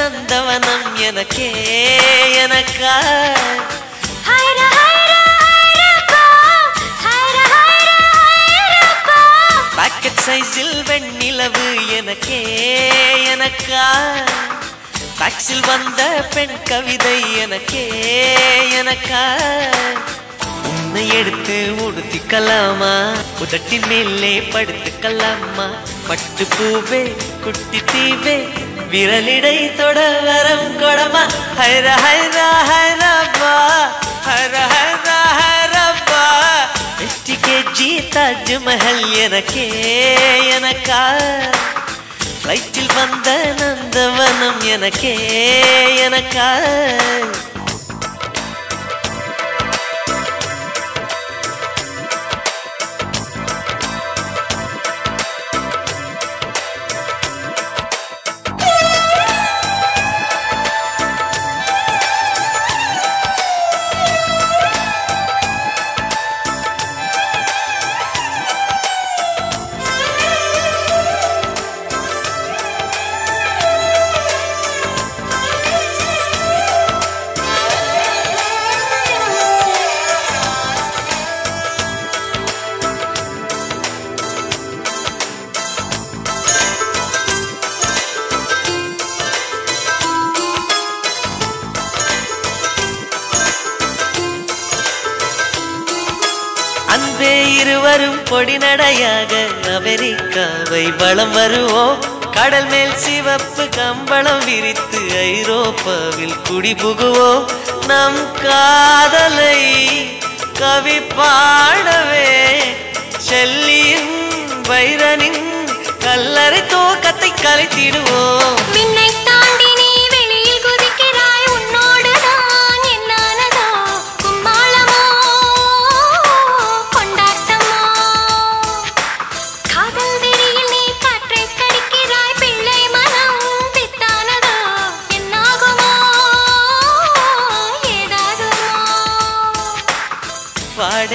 நந்தவனம் எனக்கே எனக்கா? பாக்கெட் சைஸில் வெண்ணிலவு எனக்கே எனக்கா? டாக்ஸில் வந்த பெண் கவிதை எனக்கே எனக்கா? உன்னை எடுத்து உடுத்திக்கலாமா? உதட்டின் மேலே படுத்துக்கலாமா? பட்டு பூவே குட்டி தீவே விரலிடை தொட வரம் கொடமா? ஹைர ஹைர ஹைரப்பா. ஹர ஹைர ஹைரப்பா. வெற்றி கேஜி தாஜ்மஹல் எனக்கே எனக்கா? ஃப்ளைட்டில் வந்த நந்தவனம் எனக்கே எனக்கா? வரும் பொடி நடையாக அமெரிக்காவை வளம் வருவோம். கடல் மேல் சிவப்பு கம்பளம் விரித்து ஐரோப்பாவில் குடிபுகுவோம் நம் காதலை கவி பாடவே செல்லியும் வைரனின் கல்லறை தோக்கத்தை கலைத்திடுவோம்.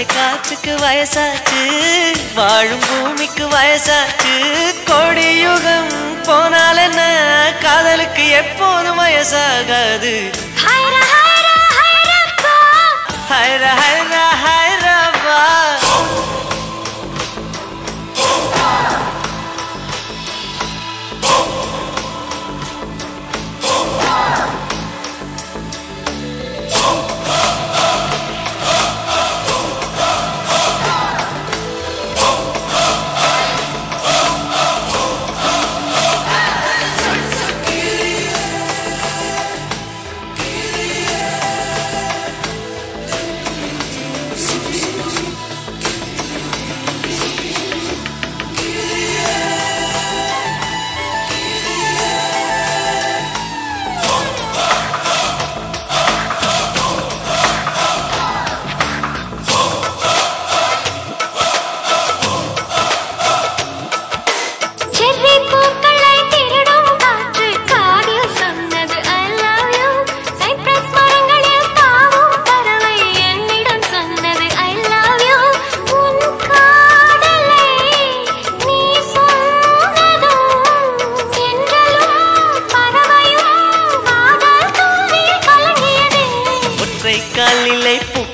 காற்றுக்கு வயசாச்சு. வாழும் பூமிக்கு வயசாச்சு. கொடியுகம் போனால் என்ன? காதலுக்கு எப்போதும் வயசாகாது. ஹைர ஹைர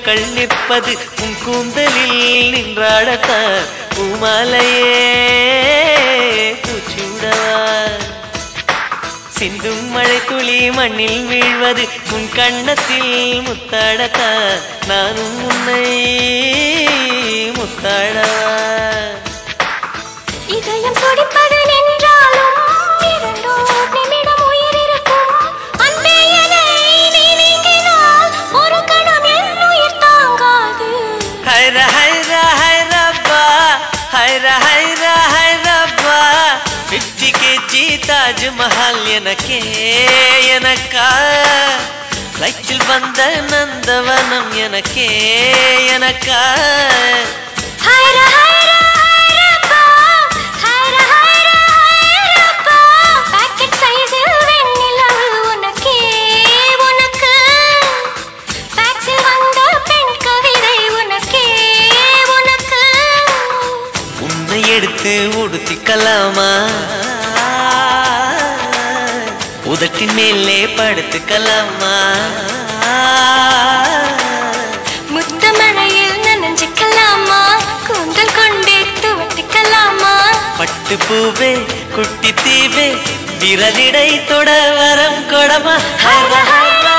பூக்கள் நிற்பது உன் கூந்தலில் நின்றாடத்தான் பூமாலையே பூச்சிவிடவா சிந்தும் மழை துளி மண்ணில் வீழ்வது உன் கண்ணத்தில் முத்தாடத்தான் நானும் உன்னை தாஜ்மஹால் எனக்கே எனக்கா? சைக்கிள் வந்த நந்தவனம் எனக்கே எனக்கா? எடுத்து உடுத்திக்கலாமா? மோதத்தின் மேலே படுத்துக்கலாமா? முத்த மழையில் நனைஞ்சுக்கலாமா கூந்தல் கொண்டே துவட்டிக்கலாமா? பட்டு பூவே குட்டி தீவே விரலிடை தொட வரம் கொடமா. ஹைரா ஹைரா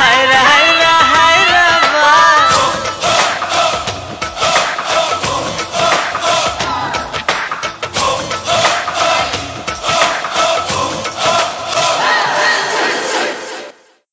ஹைரா ஹைரா.